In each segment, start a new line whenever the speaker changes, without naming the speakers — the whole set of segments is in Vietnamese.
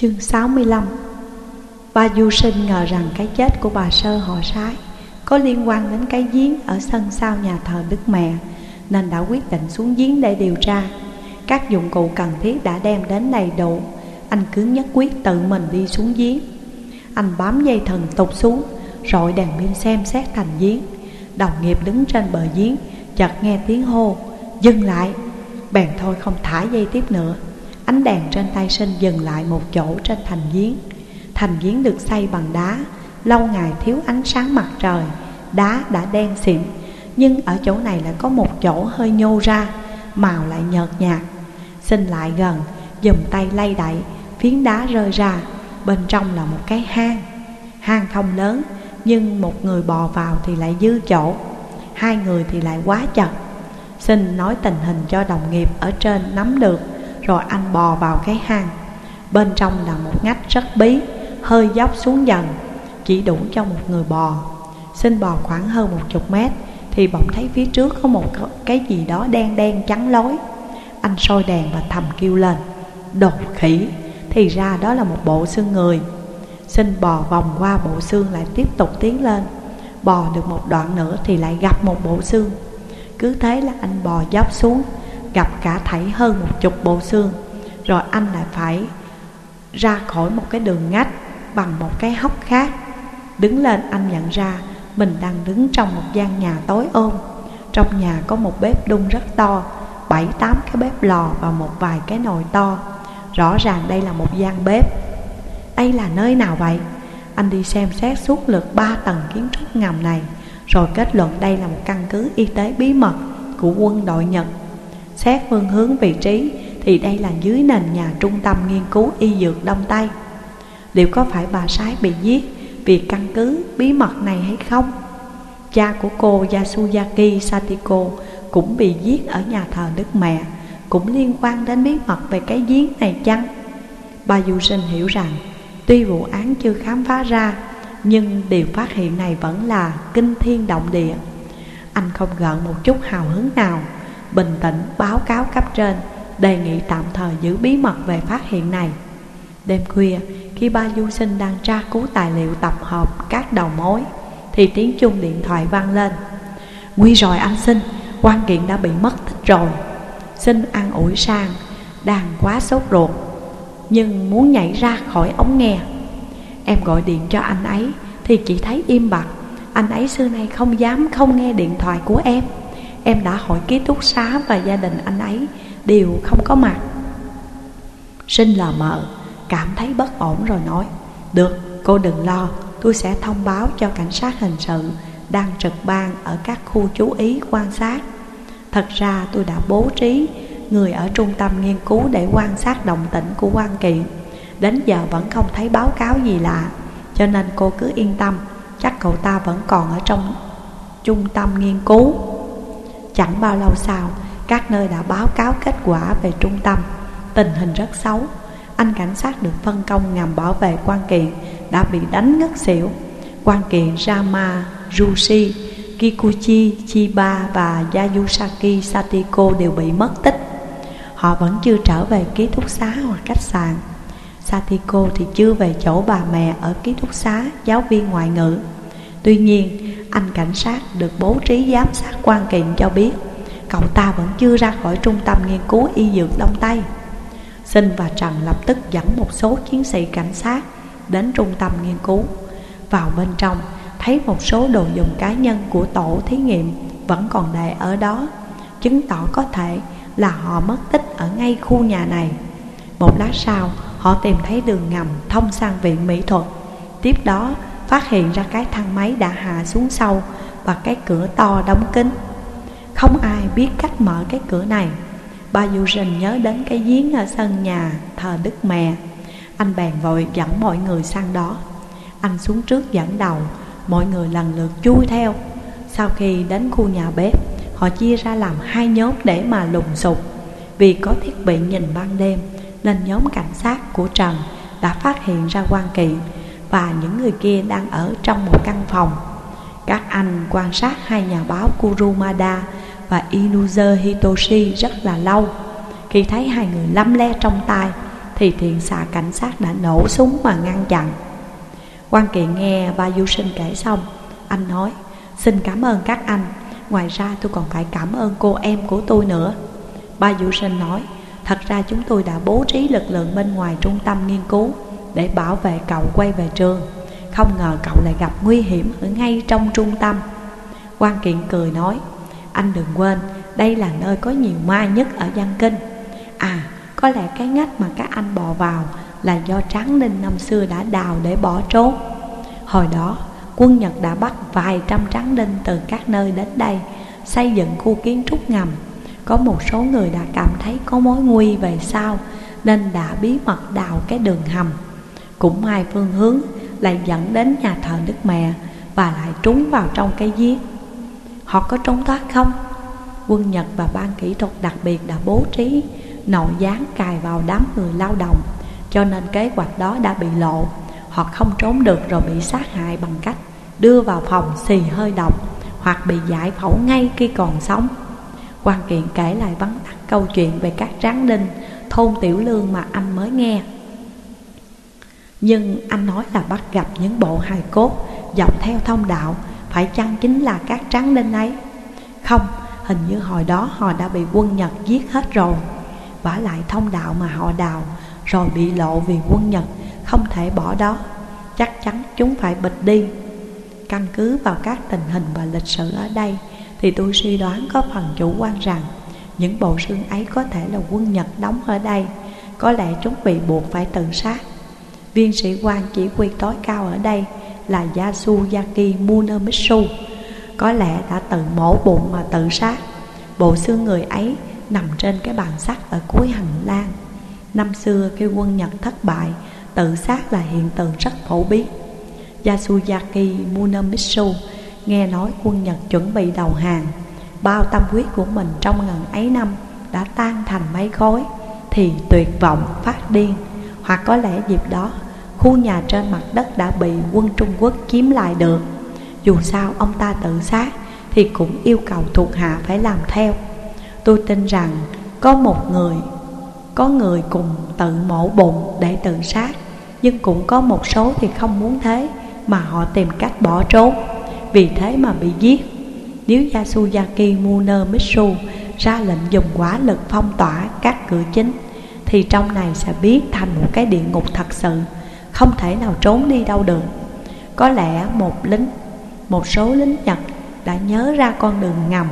Chương 65 Ba du sinh ngờ rằng cái chết của bà Sơ họ sái Có liên quan đến cái giếng ở sân sau nhà thờ Đức Mẹ, Nên đã quyết định xuống giếng để điều tra. Các dụng cụ cần thiết đã đem đến đầy đủ. Anh cứ nhất quyết tự mình đi xuống giếng. Anh bám dây thần tục xuống rồi đèn pin xem xét thành giếng. Đồng nghiệp đứng trên bờ giếng, Chợt nghe tiếng hô, Dừng lại! Bèn thôi không thả dây tiếp nữa. Ánh đèn trên tay sinh dừng lại một chỗ trên thành giếng. Thành giếng được xây bằng đá. Lâu ngày thiếu ánh sáng mặt trời. Đá đã đen xịn Nhưng ở chỗ này lại có một chỗ hơi nhô ra. Màu lại nhợt nhạt. Sinh lại gần, Dùng tay lay đẩy. Phiến đá rơi ra. Bên trong là một cái hang. Hang không lớn, Nhưng một người bò vào thì lại dư chỗ. Hai người thì lại quá chật. Xin nói tình hình cho đồng nghiệp ở trên nắm được. Rồi anh bò vào cái hang. Bên trong là một ngách rất bí, Hơi dốc xuống dần, Chỉ đủ cho một người bò. Xin bò khoảng hơn một chục mét, Thì bỗng thấy phía trước có một cái gì đó đen đen trắng lối. Anh soi đèn và thầm kêu lên đột khỉ! Thì ra đó là một bộ xương người. Xin bò vòng qua bộ xương lại tiếp tục tiến lên. Bò được một đoạn nữa thì lại gặp một bộ xương. Cứ thế là anh bò dốc xuống Gặp cả thảy hơn một chục bộ xương. Rồi anh lại phải ra khỏi một cái đường ngách Bằng một cái hốc khác. Đứng lên, anh nhận ra Mình đang đứng trong một gian nhà tối ôm. Trong nhà có một bếp đun rất to, Bảy, tám cái bếp lò và một vài cái nồi to. Rõ ràng đây là một gian bếp. Đây là nơi nào vậy? Anh đi xem xét suốt lượt ba tầng kiến trúc ngầm này. Rồi kết luận đây là một căn cứ y tế bí mật của quân đội Nhật. Xét phương hướng vị trí thì đây là dưới nền nhà trung tâm nghiên cứu y dược Đông Tây. Liệu có phải bà Sái bị giết vì căn cứ bí mật này hay không? Cha của cô Yasuyaki Satiko cũng bị giết ở nhà thờ Đức Mẹ, cũng liên quan đến bí mật về cái giếng này chăng? Bà Du Sinh hiểu rằng, tuy vụ án chưa khám phá ra, nhưng điều phát hiện này vẫn là kinh thiên động địa Anh không gợn một chút hào hứng nào Bình tĩnh báo cáo cấp trên Đề nghị tạm thời giữ bí mật về phát hiện này. Đêm khuya khi ba du sinh đang tra cứu tài liệu tập hợp các đầu mối Thì tiếng chuông điện thoại vang lên. Nguy rồi anh sinh, quan kiện đã bị mất tích rồi. Sinh ăn ủi sang, đang quá sốt ruột Nhưng muốn nhảy ra khỏi ống nghe. Em gọi điện cho anh ấy Thì chỉ thấy im bặt. Anh ấy xưa nay không dám không nghe điện thoại của em. Em đã hỏi ký túc xá và gia đình anh ấy, Đều không có mặt. Sinh lờ mờ Cảm thấy bất ổn rồi nói, Được, cô đừng lo, Tôi sẽ thông báo cho cảnh sát hình sự Đang trực ban ở các khu chú ý quan sát. Thật ra tôi đã bố trí Người ở trung tâm nghiên cứu để quan sát động tĩnh của quan kiện Đến giờ vẫn không thấy báo cáo gì lạ, Cho nên cô cứ yên tâm, Chắc cậu ta vẫn còn ở trong trung tâm nghiên cứu. Chẳng bao lâu sau Các nơi đã báo cáo kết quả về trung tâm. Tình hình rất xấu. Anh cảnh sát được phân công nhằm bảo vệ quan kiện Đã bị đánh ngất xỉu. Quan kiện Rama, Rushi, Kikuchi, Chiba và Yayusaki Satiko đều bị mất tích. Họ vẫn chưa trở về ký túc xá hoặc khách sạn. Satiko thì chưa về chỗ bà mẹ ở ký túc xá giáo viên ngoại ngữ. Tuy nhiên anh cảnh sát được bố trí giám sát quan kiện cho biết, Cậu ta vẫn chưa ra khỏi trung tâm nghiên cứu y dược Đông Tây. Sinh và Trần lập tức dẫn một số chiến sĩ cảnh sát đến trung tâm nghiên cứu. Vào bên trong, thấy một số đồ dùng cá nhân của tổ thí nghiệm vẫn còn để ở đó, Chứng tỏ có thể là họ mất tích ở ngay khu nhà này. Một lát sau, Họ tìm thấy đường ngầm thông sang viện mỹ thuật. Tiếp đó phát hiện ra cái thang máy đã hạ xuống sâu Và cái cửa to đóng kín. Không ai biết cách mở cái cửa này. Ba Du Rình nhớ đến cái giếng ở sân nhà thờ Đức Mẹ. Anh bèn vội dẫn mọi người sang đó. Anh xuống trước dẫn đầu, Mọi người lần lượt chui theo. Sau khi đến khu nhà bếp, Họ chia ra làm hai nhóm để mà lùng sục. Vì có thiết bị nhìn ban đêm, nên nhóm cảnh sát của Trần đã phát hiện ra quan kiện và những người kia đang ở trong một căn phòng. Các anh quan sát hai nhà báo Kurumada và Inuzer Hitoshi rất là lâu. Khi thấy hai người lăm le trong tay, Thì thiện xạ cảnh sát đã nổ súng mà ngăn chặn quan kiện nghe ba du sinh kể xong, Anh nói, Xin cảm ơn các anh Ngoài ra tôi còn phải cảm ơn cô em của tôi nữa Ba du sinh nói, Thật ra chúng tôi đã bố trí lực lượng bên ngoài trung tâm nghiên cứu để bảo vệ cậu quay về trường. Không ngờ cậu lại gặp nguy hiểm ở ngay trong trung tâm. Quan kiện cười nói, Anh đừng quên, Đây là nơi có nhiều ma nhất ở Giang Kinh. À có lẽ cái ngách mà các anh bò vào Là do Tráng Ninh năm xưa đã đào để bỏ trốn. Hồi đó, quân Nhật đã bắt vài trăm tráng Ninh từ các nơi đến đây, Xây dựng khu kiến trúc ngầm. Có một số người đã cảm thấy có mối nguy về sau, Nên đã bí mật đào cái đường hầm. Cũng mai phương hướng lại dẫn đến nhà thờ Đức Mẹ Và lại trúng vào trong cái giếng Họ có trốn thoát không? Quân Nhật và ban kỹ thuật đặc biệt đã bố trí Nội gián cài vào đám người lao động, Cho nên kế hoạch đó đã bị lộ Họ không trốn được rồi bị sát hại bằng cách đưa vào phòng xì hơi độc hoặc bị giải phẫu ngay khi còn sống. quan kiện kể lại vắn tắt câu chuyện về các tráng đinh, thôn tiểu lương mà anh mới nghe. Nhưng anh nói là bắt gặp những bộ hài cốt dọc theo thông đạo phải chăng chính là các trắng đinh ấy? Không, hình như hồi đó họ đã bị quân Nhật giết hết rồi. Vả lại thông đạo mà họ đào rồi bị lộ vì quân Nhật không thể bỏ đó Chắc chắn chúng phải bịch đi Căn cứ vào các tình hình và lịch sử ở đây Thì tôi suy đoán có phần chủ quan rằng Những bộ xương ấy có thể là quân Nhật đóng ở đây Có lẽ chúng bị buộc phải tự sát Viên sĩ quan chỉ huy tối cao ở đây là Yasuyaki Munemitsu. Có lẽ đã tự mổ bụng mà tự sát. Bộ xương người ấy nằm trên cái bàn sắt ở cuối hành lang. Năm xưa khi quân Nhật thất bại, Tự sát là hiện tượng rất phổ biến. Yasuyaki Munemitsu nghe nói quân Nhật chuẩn bị đầu hàng. Bao tâm huyết của mình trong ngần ấy năm đã tan thành mấy khối Thì tuyệt vọng phát điên. Hoặc có lẽ dịp đó khu nhà trên mặt đất đã bị quân Trung Quốc chiếm lại được. Dù sao, ông ta tự sát thì cũng yêu cầu thuộc hạ phải làm theo. Tôi tin rằng có một người, có người cùng tự mổ bụng để tự sát, Nhưng cũng có một số thì không muốn thế Mà họ tìm cách bỏ trốn. Vì thế mà bị giết. Nếu Yasuyaki Munemitsu ra lệnh dùng quả lực phong tỏa các cửa chính, Thì trong này sẽ biến thành một cái địa ngục thật sự. Không thể nào trốn đi đâu được Có lẽ một lính, một số lính Nhật đã nhớ ra con đường ngầm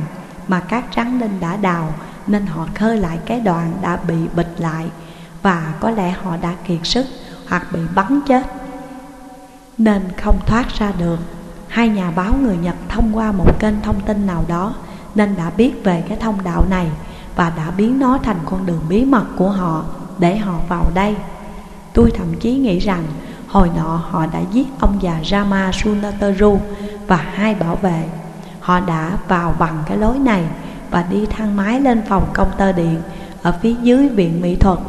Mà các trắng đinh đã đào nên họ khơi lại cái đoạn đã bị bịch lại và có lẽ họ đã kiệt sức hoặc bị bắn chết nên không thoát ra được. Hai nhà báo người Nhật thông qua một kênh thông tin nào đó nên đã biết về cái thông đạo này và đã biến nó thành con đường bí mật của họ để họ vào đây. Tôi thậm chí nghĩ rằng hồi nọ họ đã giết ông già Rama Sunataru và hai bảo vệ. Họ đã vào bằng cái lối này và đi thang máy lên phòng công tơ điện ở phía dưới viện mỹ thuật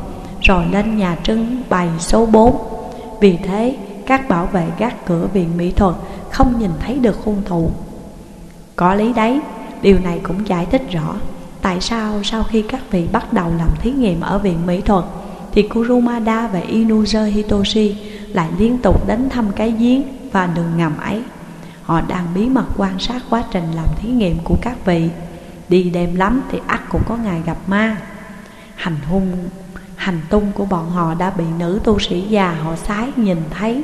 rồi lên nhà trưng bày số 4. Vì thế, các bảo vệ gác cửa viện mỹ thuật không nhìn thấy được hung thủ. Có lý đấy, điều này cũng giải thích rõ tại sao sau khi các vị bắt đầu làm thí nghiệm ở viện mỹ thuật thì Kurumada và Inuzer Hitoshi lại liên tục đến thăm cái giếng và đường ngầm ấy. Họ đang bí mật quan sát quá trình làm thí nghiệm của các vị. Đi đêm lắm thì ắt cũng có ngày gặp ma Hành hung, Hành tung của bọn họ đã bị nữ tu sĩ già họ sái nhìn thấy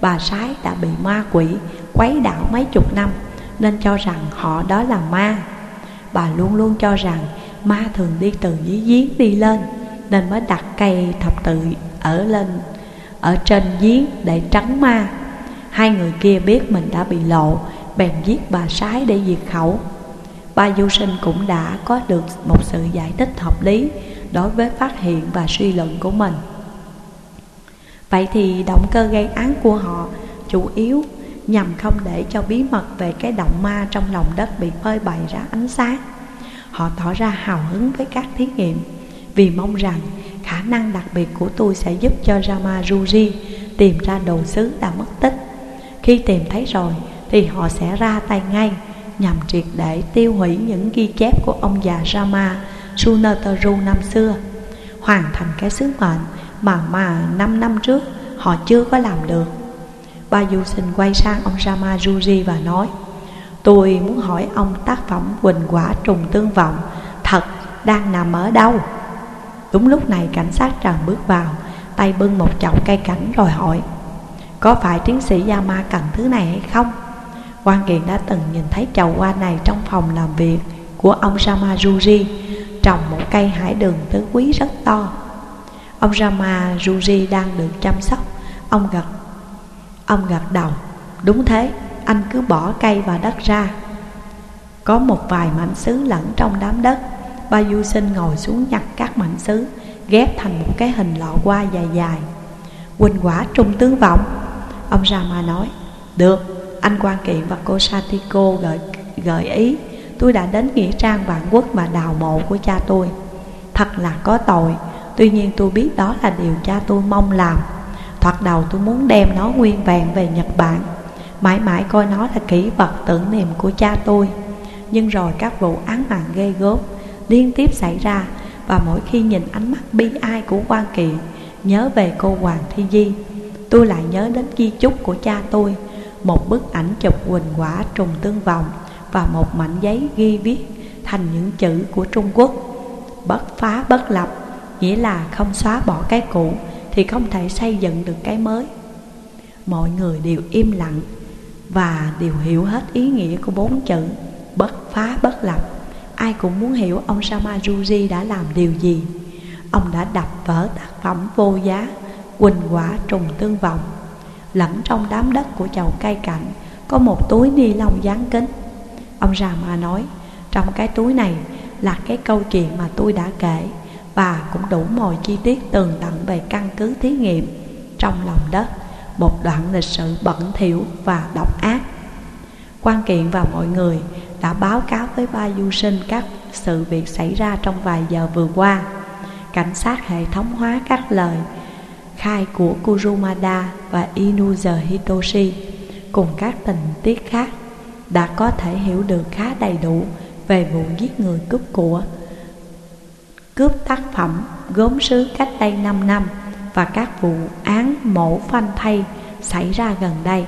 Bà sái đã bị ma quỷ quấy đảo mấy chục năm, Nên cho rằng họ đó là ma Bà luôn luôn cho rằng ma thường đi từ dưới giếng đi lên nên mới đặt cây thập tự ở lên, ở trên giếng để trắng ma Hai người kia biết mình đã bị lộ, Bèn giết bà sái để diệt khẩu Ba du sinh cũng đã có được một sự giải thích hợp lý đối với phát hiện và suy luận của mình. Vậy thì động cơ gây án của họ chủ yếu nhằm không để cho bí mật về cái động ma trong lòng đất bị phơi bày ra ánh sáng. Họ tỏ ra hào hứng với các thí nghiệm vì mong rằng khả năng đặc biệt của tôi sẽ giúp cho Rama Ruji tìm ra đồ sứ đã mất tích. Khi tìm thấy rồi thì họ sẽ ra tay ngay nhằm triệt để tiêu hủy những ghi chép của ông già Rama Sunataru năm xưa, hoàn thành cái sứ mệnh mà mà năm năm trước họ chưa có làm được. Ba du sinh quay sang ông Rama Juji và nói Tôi muốn hỏi ông tác phẩm Quỳnh Quả Trùng Tương Vọng Thật đang nằm ở đâu? Đúng lúc này cảnh sát Trần bước vào Tay bưng một chậu cây cảnh rồi hỏi Có phải tiến sĩ Yama cần thứ này hay không? quan Kiệt đã từng nhìn thấy chậu hoa này trong phòng làm việc của ông Ramajuji Trồng một cây hải đường tứ quý rất to. Ông Ramajuji đang được chăm sóc. Ông gật Ông gật đầu Đúng thế, anh cứ bỏ cây và đất ra. Có một vài mảnh sứ lẫn trong đám đất Ba du sinh ngồi xuống nhặt các mảnh sứ Ghép thành một cái hình lọ hoa dài dài. Quỳnh quả trung tướng vọng Ông Rama nói Được, anh quan kiện và cô Satiko gợi, gợi ý. Tôi đã đến Nghĩa Trang Vạn Quốc mà đào mộ của cha tôi. Thật là có tội. Tuy nhiên tôi biết đó là điều cha tôi mong làm. Thoạt đầu tôi muốn đem nó nguyên vẹn về Nhật Bản. Mãi mãi coi nó là kỷ vật tưởng niệm của cha tôi. Nhưng rồi các vụ án mạng ghê gớm liên tiếp xảy ra Và mỗi khi nhìn ánh mắt bi ai của quan kỵ Nhớ về cô Hoàng Thi Di, Tôi lại nhớ đến di chúc của cha tôi, Một bức ảnh chụp quỳnh quả trùng tương vọng Và một mảnh giấy ghi viết thành những chữ của Trung Quốc. Bất phá bất lập, Nghĩa là không xóa bỏ cái cũ Thì không thể xây dựng được cái mới. Mọi người đều im lặng Và đều hiểu hết ý nghĩa của bốn chữ Bất phá bất lập. Ai cũng muốn hiểu ông Samajuji đã làm điều gì. Ông đã đập vỡ tác phẩm vô giá, Quỳnh quả trùng tương vọng. Lẫn trong đám đất của chậu cây cảnh Có một túi ni lông dán kính. Ông Rama nói, Trong cái túi này là cái câu chuyện mà tôi đã kể Và cũng đủ mọi chi tiết tường tận về căn cứ thí nghiệm. Trong lòng đất, Một đoạn lịch sử bẩn thỉu và độc ác. Quan kiện và mọi người đã báo cáo với ba du sinh các sự việc xảy ra trong vài giờ vừa qua. Cảnh sát hệ thống hóa các lời khai của Kurumada và Inuzer Hitoshi cùng các tình tiết khác đã có thể hiểu được khá đầy đủ về vụ giết người cướp của, cướp tác phẩm gốm sứ cách đây 5 năm và các vụ án mổ phanh thay xảy ra gần đây.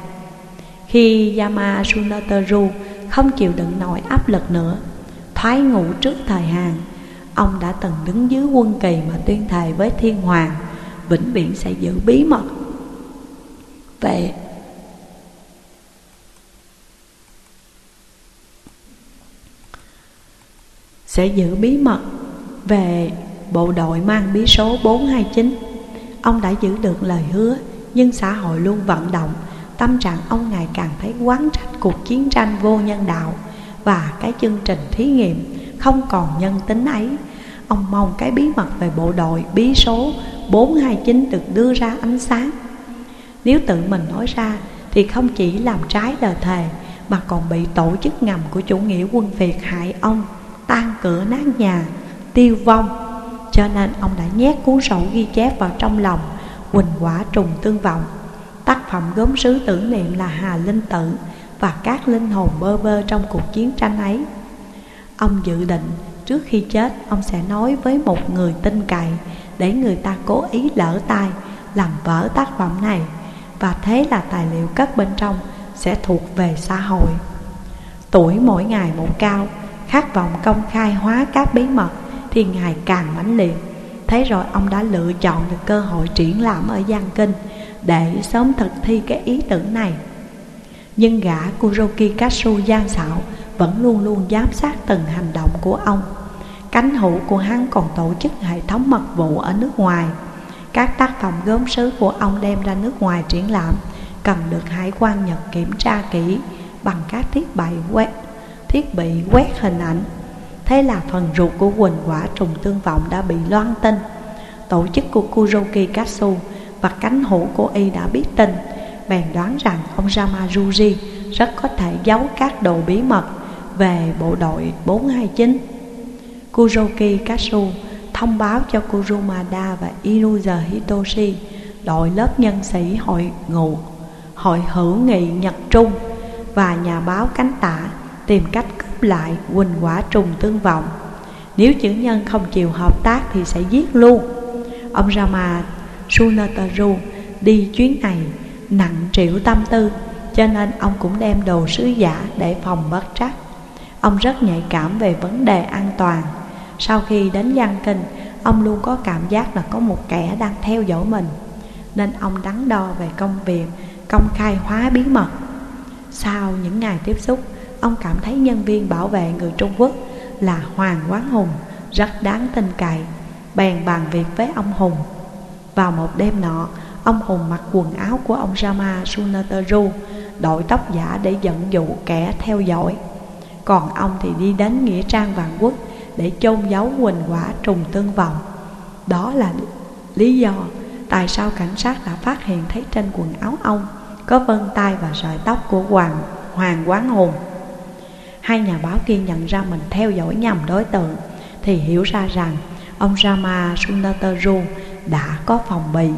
Khi Yama Sunataru không chịu đựng nổi áp lực nữa, thoái ngủ trước thời hạn, ông đã từng đứng dưới quân kỳ mà tuyên thệ với thiên hoàng, vĩnh viễn sẽ giữ bí mật. Về sẽ giữ bí mật về bộ đội mang bí số 429. Ông đã giữ được lời hứa, nhưng xã hội luôn vận động Tâm trạng ông ngày càng thấy quán trách cuộc chiến tranh vô nhân đạo Và cái chương trình thí nghiệm không còn nhân tính ấy. Ông mong cái bí mật về bộ đội bí số 429 được đưa ra ánh sáng. Nếu tự mình nói ra thì không chỉ làm trái lời thề Mà còn bị tổ chức ngầm của chủ nghĩa quân Việt hại ông Tan cửa nát nhà, tiêu vong. Cho nên ông đã nhét cuốn sổ ghi chép vào trong lòng Quỳnh quả trùng tương vọng. Tác phẩm gốm sứ tưởng niệm là Hà Linh Tự Và các linh hồn bơ vơ trong cuộc chiến tranh ấy. Ông dự định trước khi chết, Ông sẽ nói với một người tin cậy Để người ta cố ý lỡ tay Làm vỡ tác phẩm này Và thế là tài liệu cất bên trong Sẽ thuộc về xã hội. Tuổi mỗi ngày một cao, Khát vọng công khai hóa các bí mật Thì ngày càng mãnh liệt. Thế rồi ông đã lựa chọn được cơ hội triển lãm ở Giang Kinh để sớm thực thi cái ý tưởng này. Nhưng gã Kuroki Katsu gian xạo vẫn luôn luôn giám sát từng hành động của ông. Cánh hữu của hắn còn tổ chức hệ thống mật vụ ở nước ngoài. Các tác phẩm gốm sứ của ông đem ra nước ngoài triển lãm cần được hải quan Nhật kiểm tra kỹ bằng các thiết bị quét, thiết bị quét hình ảnh. Thế là phần ruột của Quỳnh quả trùng tương vọng đã bị loan tin. Tổ chức của Kuroki Katsu và cánh hữu của y đã biết tin, Bèn đoán rằng ông Ramaruji rất có thể giấu các đồ bí mật về bộ đội 429 Kuroki Katsu thông báo cho Kurumada và Iruza Hitoshi, đội lớp nhân sĩ hội ngụ, hội hữu nghị Nhật Trung và nhà báo cánh tả tìm cách cướp lại Quỳnh quả trùng tương vọng. Nếu chữ nhân không chịu hợp tác thì sẽ giết luôn. Ông Rama Sunataru đi chuyến này, nặng triệu tâm tư, Cho nên ông cũng đem đồ sứ giả để phòng bất trắc. Ông rất nhạy cảm về vấn đề an toàn. Sau khi đến Giang Kinh, Ông luôn có cảm giác là có một kẻ đang theo dõi mình, Nên ông đắn đo về công việc, Công khai hóa bí mật. Sau những ngày tiếp xúc, Ông cảm thấy nhân viên bảo vệ người Trung Quốc Là Hoàng Quán Hùng, Rất đáng tin cậy, Bèn bàn việc với ông Hùng. Vào một đêm nọ, Ông Hùng mặc quần áo của ông Rama Sunataru, Đội tóc giả để dẫn dụ kẻ theo dõi. Còn ông thì đi đến Nghĩa Trang Vạn Quốc Để chôn giấu quỳnh quả trùng tương vọng. Đó là lý do Tại sao cảnh sát đã phát hiện thấy trên quần áo ông Có vân tay và sợi tóc của Hoàng Hoàng Quán Hùng. Hai nhà báo kia nhận ra mình theo dõi nhầm đối tượng Thì hiểu ra rằng ông Rama Sunataru đã có phòng bị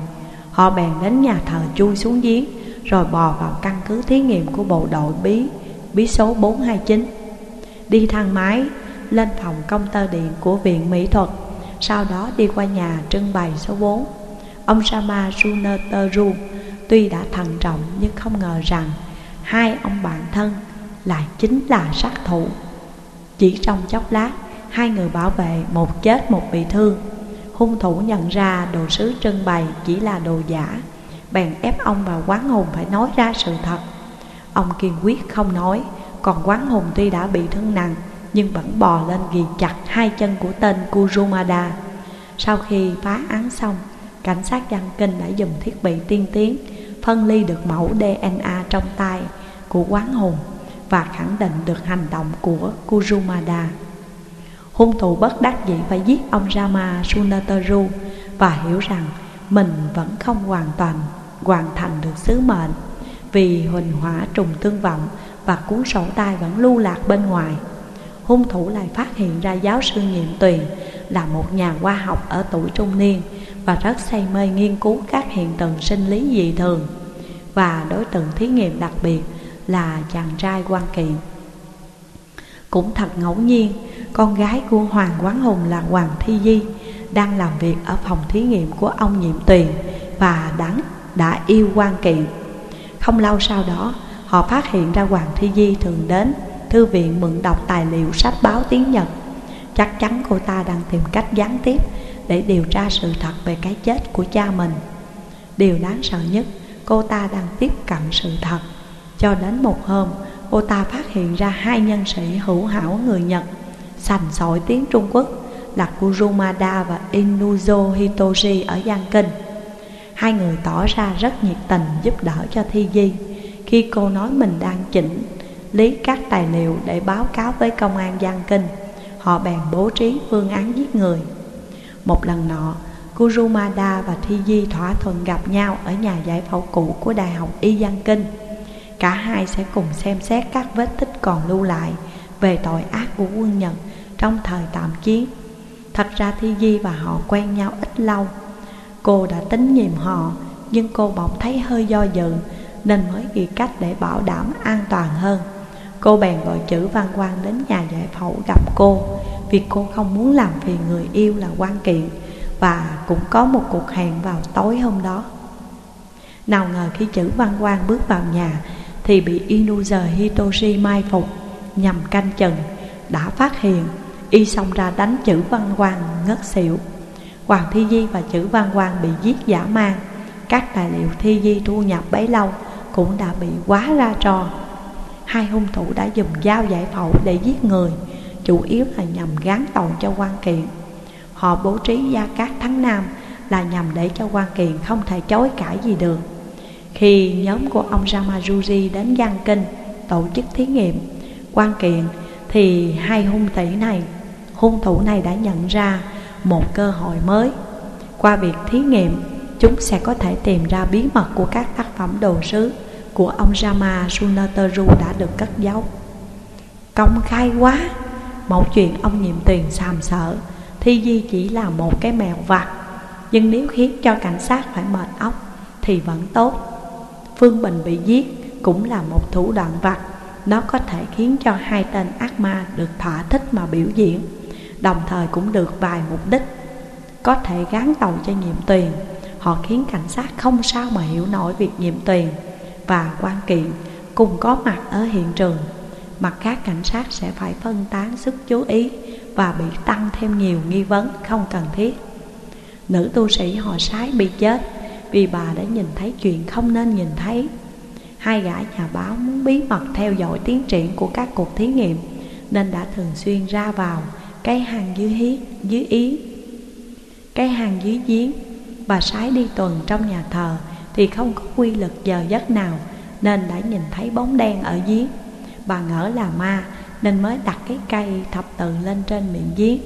Họ bèn đến nhà thờ chui xuống giếng, Rồi bò vào căn cứ thí nghiệm của bộ đội bí Bí số 429 Đi thang máy, lên phòng công tơ điện của Viện Mỹ thuật, Sau đó đi qua nhà trưng bày số 4 Ông Sama Sunataru tuy đã thận trọng nhưng không ngờ rằng Hai ông bạn thân lại chính là sát thủ. Chỉ trong chốc lát, Hai người bảo vệ một chết một bị thương. Hung thủ nhận ra đồ sứ trưng bày chỉ là đồ giả, Bèn ép ông và quán hùng phải nói ra sự thật. Ông kiên quyết không nói, Còn quán hùng tuy đã bị thương nặng, Nhưng vẫn bò lên ghi chặt hai chân của tên Kurumada. Sau khi phá án xong, Cảnh sát Giang Kinh đã dùng thiết bị tiên tiến, Phân ly được mẫu DNA trong tay của quán hùng Và khẳng định được hành động của Kurumada. Hung thủ bất đắc dĩ phải giết ông Rama Sunataru Và hiểu rằng mình vẫn không hoàn toàn hoàn thành được sứ mệnh. Vì huỳnh hỏa trùng tương vọng và cuốn sổ tay vẫn lưu lạc bên ngoài, Hung thủ lại phát hiện ra giáo sư nhiệm tuyền là một nhà khoa học ở tuổi trung niên Và rất say mê nghiên cứu các hiện tượng sinh lý dị thường. Và đối tượng thí nghiệm đặc biệt là chàng trai quan kiện Cũng thật ngẫu nhiên con gái của Hoàng Quán Hùng là Hoàng Thi Di, Đang làm việc ở phòng thí nghiệm của ông Nhiệm Tuyền Và đắng đã yêu quan kỳ Không lâu sau đó, Họ phát hiện ra Hoàng Thi Di thường đến Thư viện mượn đọc tài liệu sách báo tiếng Nhật. Chắc chắn cô ta đang tìm cách gián tiếp Để điều tra sự thật về cái chết của cha mình. Điều đáng sợ nhất, Cô ta đang tiếp cận sự thật. Cho đến một hôm, Cô ta phát hiện ra hai nhân sĩ hữu hảo người Nhật sành sỏi tiếng Trung Quốc là Kurumada và Inuzo Hitoshi ở Giang Kinh. Hai người tỏ ra rất nhiệt tình giúp đỡ cho Thi Di khi cô nói mình đang chỉnh lý các tài liệu để báo cáo với công an Giang Kinh. Họ bèn bố trí phương án giết người. Một lần nọ, Kurumada và Thi Di thỏa thuận gặp nhau ở nhà giải phẫu cũ của Đại học Y Giang Kinh. Cả hai sẽ cùng xem xét các vết tích còn lưu lại về tội ác của quân Nhật trong thời tạm chiến. Thật ra Thi Di và họ quen nhau ít lâu. Cô đã tính nhiệm họ, Nhưng cô bỗng thấy hơi do dự, Nên mới nghĩ cách để bảo đảm an toàn hơn. Cô bèn gọi chữ Văn Quang đến nhà giải phẫu gặp cô, Vì cô không muốn làm phiền người yêu là quan kiện Và cũng có một cuộc hẹn vào tối hôm đó. Nào ngờ khi chữ Văn Quang bước vào nhà, Thì bị Inuzer Hitoshi mai phục. Nhằm canh chừng, Đã phát hiện, Y xông ra đánh chữ văn quan ngất xỉu. Hoàng Thi Di và chữ văn quan bị giết giả mang. Các tài liệu Thi Di thu nhập bấy lâu Cũng đã bị quá ra trò. Hai hung thủ đã dùng dao giải phẫu để giết người, Chủ yếu là nhằm gán tội cho quan kiện. Họ bố trí gia cát thắng nam Là nhằm để cho quan kiện không thể chối cãi gì được. Khi nhóm của ông Ramajuji đến Giang Kinh Tổ chức thí nghiệm quan kiện Thì hai hung tỷ này hung thủ này đã nhận ra một cơ hội mới. Qua việc thí nghiệm, chúng sẽ có thể tìm ra bí mật của các tác phẩm đồ sứ Của ông Rama Sunateru đã được cất giấu. Công khai quá Mẫu chuyện ông nhiệm tiền xàm sợ Thi Di chỉ là một cái mèo vặt. Nhưng nếu khiến cho cảnh sát phải mệt óc Thì vẫn tốt. Phương Bình bị giết cũng là một thủ đoạn vặt. Nó có thể khiến cho hai tên ác ma được thỏa thích mà biểu diễn, Đồng thời cũng được vài mục đích. Có thể gán tàu cho nhiệm tuyền, Họ khiến cảnh sát không sao mà hiểu nổi việc nhiệm tuyền và quan kiện cùng có mặt ở hiện trường. Mặt khác, cảnh sát sẽ phải phân tán sức chú ý và bị tăng thêm nhiều nghi vấn không cần thiết. Nữ tu sĩ họ sái bị chết vì bà đã nhìn thấy chuyện không nên nhìn thấy. Hai gã nhà báo muốn bí mật theo dõi tiến triển của các cuộc thí nghiệm Nên đã thường xuyên ra vào cái hàng dưới hiến, dưới ý, Cái hàng dưới giếng Bà sái đi tuần trong nhà thờ Thì không có quy lực giờ giấc nào Nên đã nhìn thấy bóng đen ở giếng. Bà ngỡ là ma Nên mới đặt cái cây thập tự lên trên miệng giếng.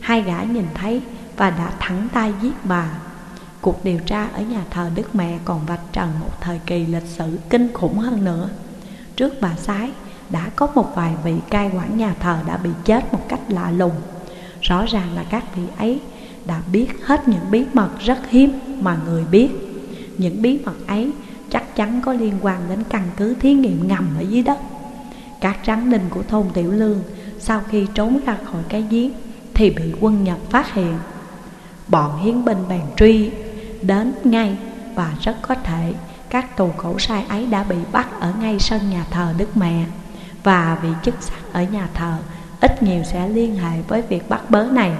Hai gã nhìn thấy và đã thẳng tay giết bà. Cuộc điều tra ở nhà thờ Đức Mẹ còn vạch trần một thời kỳ lịch sử kinh khủng hơn nữa. Trước bà Sái, đã có một vài vị cai quản nhà thờ đã bị chết một cách lạ lùng. Rõ ràng là các vị ấy đã biết hết những bí mật rất hiếm mà người biết. Những bí mật ấy chắc chắn có liên quan đến căn cứ thí nghiệm ngầm ở dưới đất. Các trắng đinh của thôn Tiểu Lương sau khi trốn ra khỏi cái giếng thì bị quân Nhật phát hiện. Bọn hiến binh bèn truy đến ngay. Và rất có thể các tù khổ sai ấy đã bị bắt ở ngay sân nhà thờ Đức Mẹ. Và vị chức sắc ở nhà thờ ít nhiều sẽ liên hệ với việc bắt bớ này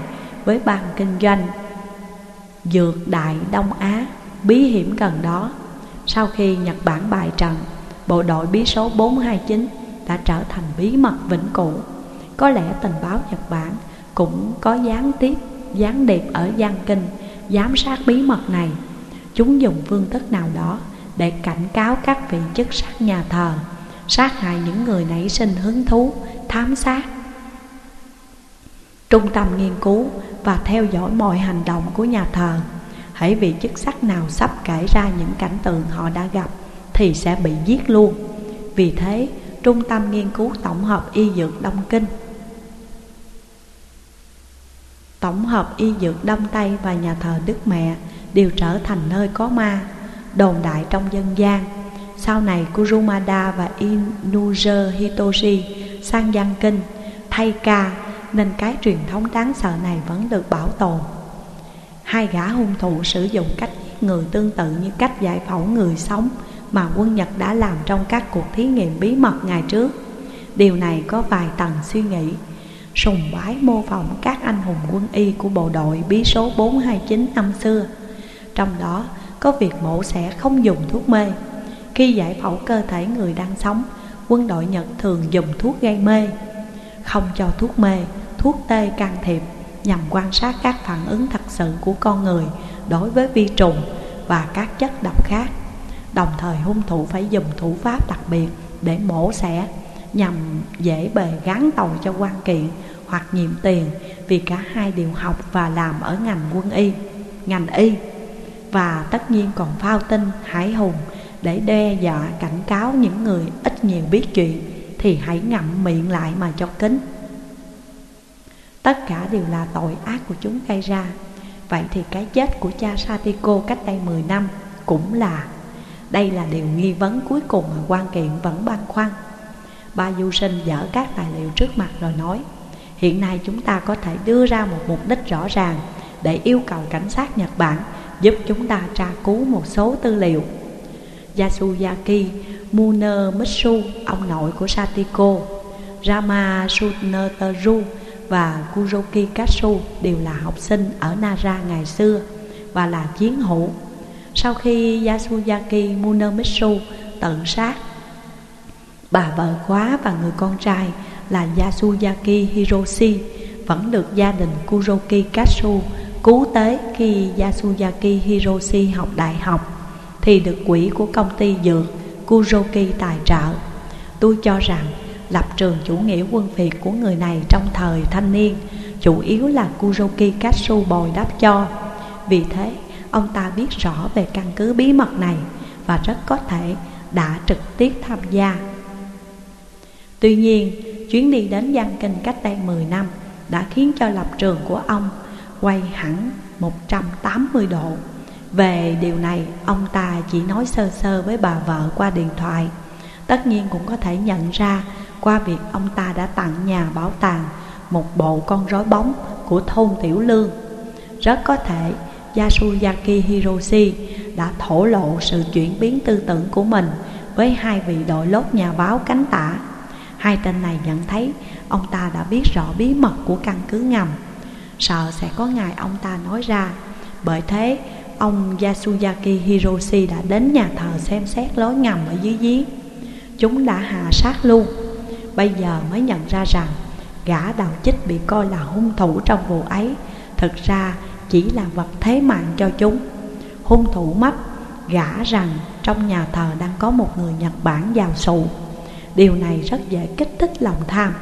với ban kinh doanh Dược Đại Đông Á, bí hiểm gần đó. Sau khi Nhật Bản bại trận, Bộ đội bí số 429 đã trở thành bí mật vĩnh cửu. Có lẽ tình báo Nhật Bản cũng có gián tiếp, gián điệp ở Giang Kinh giám sát bí mật này. Chúng dùng phương thức nào đó để cảnh cáo các vị chức sắc nhà thờ Sát hại những người nảy sinh hứng thú, thám sát. Trung tâm nghiên cứu và theo dõi mọi hành động của nhà thờ. Hãy vị chức sắc nào sắp kể ra những cảnh tượng họ đã gặp Thì sẽ bị giết luôn. Vì thế, Trung tâm nghiên cứu tổng hợp y dược Đông Kinh Tổng hợp y dược Đông Tây và nhà thờ Đức Mẹ đều trở thành nơi có ma, đồn đại trong dân gian. Sau này Kurumada và Inuzer Hitoshi sang Giang Kinh thay ca nên cái truyền thống đáng sợ này vẫn được bảo tồn. Hai gã hung thủ sử dụng cách giết người tương tự như cách giải phẫu người sống mà quân Nhật đã làm trong các cuộc thí nghiệm bí mật ngày trước. Điều này có vài tầng suy nghĩ sùng bái mô phỏng các anh hùng quân y của bộ đội bí số 429 năm xưa. Trong đó có việc mổ xẻ không dùng thuốc mê. Khi giải phẫu cơ thể người đang sống, quân đội Nhật thường dùng thuốc gây mê. Không cho thuốc mê, thuốc tê can thiệp nhằm quan sát các phản ứng thật sự của con người đối với vi trùng và các chất độc khác. Đồng thời hung thủ phải dùng thủ pháp đặc biệt để mổ xẻ nhằm dễ bề gắn tội cho quan kiện hoặc nhiệm tiền vì cả hai đều học và làm ở ngành quân y, ngành y. Và tất nhiên còn phao tin hải hùng để đe dọa cảnh cáo những người ít nhiều biết chuyện thì hãy ngậm miệng lại mà cho kính. Tất cả đều là tội ác của chúng gây ra. Vậy thì cái chết của cha Satiko cách đây 10 năm cũng là. Đây là điều nghi vấn cuối cùng mà quan kiện vẫn băn khoăn. Ba du sinh dở các tài liệu trước mặt rồi nói Hiện nay chúng ta có thể đưa ra một mục đích rõ ràng Để yêu cầu cảnh sát Nhật Bản giúp chúng ta tra cứu một số tư liệu Yasuyaki Munemitsu, ông nội của Satiko Rama Suneteru và Kuroki Katsu đều là học sinh ở Nara ngày xưa và là chiến hữu. Sau khi Yasuyaki Munemitsu tự sát, bà vợ khóa và người con trai là Yasuyaki Hiroshi vẫn được gia đình Kuroki Katsu cứu tế khi Yasuyaki Hiroshi học đại học thì được quỹ của công ty dược Kuroki tài trợ. Tôi cho rằng lập trường chủ nghĩa quân phiệt của người này trong thời thanh niên chủ yếu là Kuroki Katsu bồi đắp cho. Vì thế, ông ta biết rõ về căn cứ bí mật này và rất có thể đã trực tiếp tham gia. Tuy nhiên, chuyến đi đến Giang Kinh cách đây 10 năm đã khiến cho lập trường của ông quay hẳn 180 độ. Về điều này, ông ta chỉ nói sơ sơ với bà vợ qua điện thoại. Tất nhiên cũng có thể nhận ra qua việc ông ta đã tặng nhà bảo tàng một bộ con rối bóng của thôn Tiểu Lương. Rất có thể Yasuyaki Hiroshi đã thổ lộ sự chuyển biến tư tưởng của mình với hai vị đội lốt nhà báo cánh tả. Hai tên này nhận thấy ông ta đã biết rõ bí mật của căn cứ ngầm, sợ sẽ có ngày ông ta nói ra. Bởi thế, ông Yasuyaki Hiroshi đã đến nhà thờ xem xét lối ngầm ở dưới giếng. Chúng đã hạ sát luôn. Bây giờ mới nhận ra rằng gã đào chích bị coi là hung thủ trong vụ ấy Thực ra chỉ là vật thế mạng cho chúng Hung thủ mất gã rằng trong nhà thờ đang có một người Nhật Bản giàu sụ Điều này rất dễ kích thích lòng tham.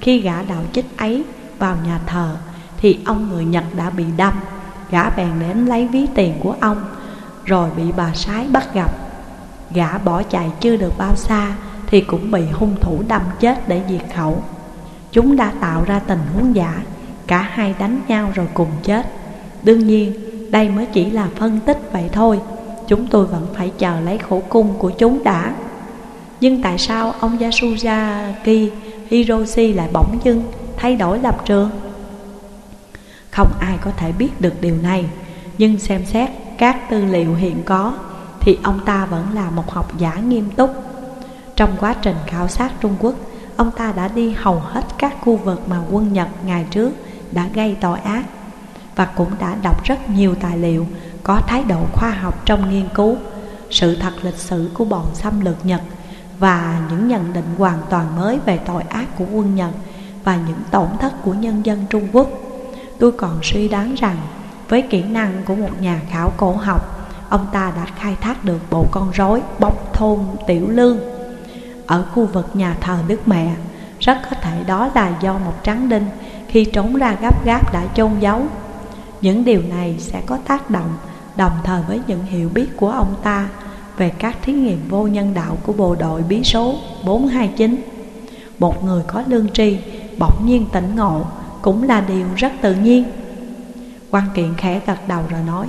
Khi gã đạo chích ấy vào nhà thờ, Thì ông người Nhật đã bị đâm. Gã bèn đến lấy ví tiền của ông, Rồi bị bà sái bắt gặp. Gã bỏ chạy chưa được bao xa, Thì cũng bị hung thủ đâm chết để diệt khẩu. Chúng đã tạo ra tình huống giả, Cả hai đánh nhau rồi cùng chết. Đương nhiên, đây mới chỉ là phân tích vậy thôi. Chúng tôi vẫn phải chờ lấy khổ cung của chúng đã. Nhưng tại sao ông Yasuzaki Hiroshi lại bỗng dưng thay đổi lập trường? Không ai có thể biết được điều này, Nhưng xem xét các tư liệu hiện có Thì ông ta vẫn là một học giả nghiêm túc Trong quá trình khảo sát Trung Quốc, Ông ta đã đi hầu hết các khu vực mà quân Nhật ngày trước đã gây tội ác Và cũng đã đọc rất nhiều tài liệu có thái độ khoa học trong nghiên cứu Sự thật lịch sử của bọn xâm lược Nhật và những nhận định hoàn toàn mới về tội ác của quân Nhật Và những tổn thất của nhân dân Trung Quốc. Tôi còn suy đoán rằng, với kỹ năng của một nhà khảo cổ học, Ông ta đã khai thác được bộ con rối bóc thôn Tiểu Lương. Ở khu vực nhà thờ Đức Mẹ, Rất có thể đó là do một trắng đinh khi trốn ra gấp gáp đã chôn giấu. Những điều này sẽ có tác động, đồng thời với những hiểu biết của ông ta về các thí nghiệm vô nhân đạo của bộ đội bí số 429 Một người có lương tri, bỗng nhiên tỉnh ngộ, cũng là điều rất tự nhiên. Quan kiện khẽ gật đầu rồi nói,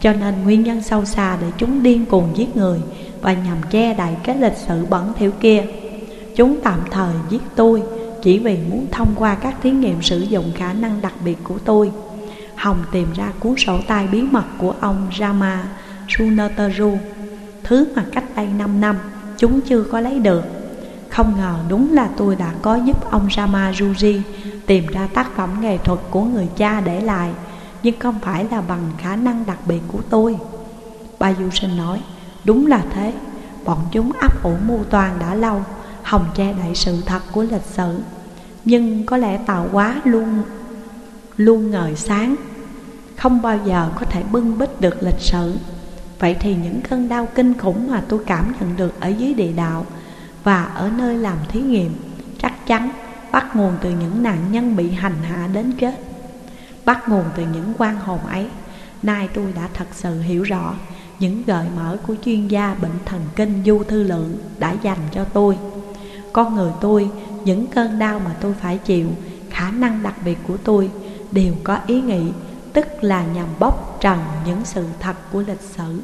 Cho nên nguyên nhân sâu xa để chúng điên cuồng giết người và nhằm che đậy cái lịch sử bẩn thỉu kia. Chúng tạm thời giết tôi chỉ vì muốn thông qua các thí nghiệm sử dụng khả năng đặc biệt của tôi. Hồng tìm ra cuốn sổ tay bí mật của ông Rama Sunotaru Thứ mà cách đây 5 năm, chúng chưa có lấy được. Không ngờ đúng là tôi đã có giúp ông Rama Ruji tìm ra tác phẩm nghệ thuật của người cha để lại, Nhưng không phải là bằng khả năng đặc biệt của tôi. Bà Du Sinh nói, Đúng là thế. Bọn chúng ấp ủ mưu toàn đã lâu Hồng che đậy sự thật của lịch sử. Nhưng có lẽ tạo quá luôn Luôn ngời sáng, Không bao giờ có thể bưng bít được lịch sử. Vậy thì những cơn đau kinh khủng mà tôi cảm nhận được ở dưới địa đạo Và ở nơi làm thí nghiệm Chắc chắn bắt nguồn từ những nạn nhân bị hành hạ đến chết Bắt nguồn từ những quan hồn ấy Nay tôi đã thật sự hiểu rõ những gợi mở của chuyên gia bệnh thần kinh Du Thư Lượng đã dành cho tôi. Con người tôi, những cơn đau mà tôi phải chịu, khả năng đặc biệt của tôi đều có ý nghĩ, tức là nhằm bóc trần những sự thật của lịch sử.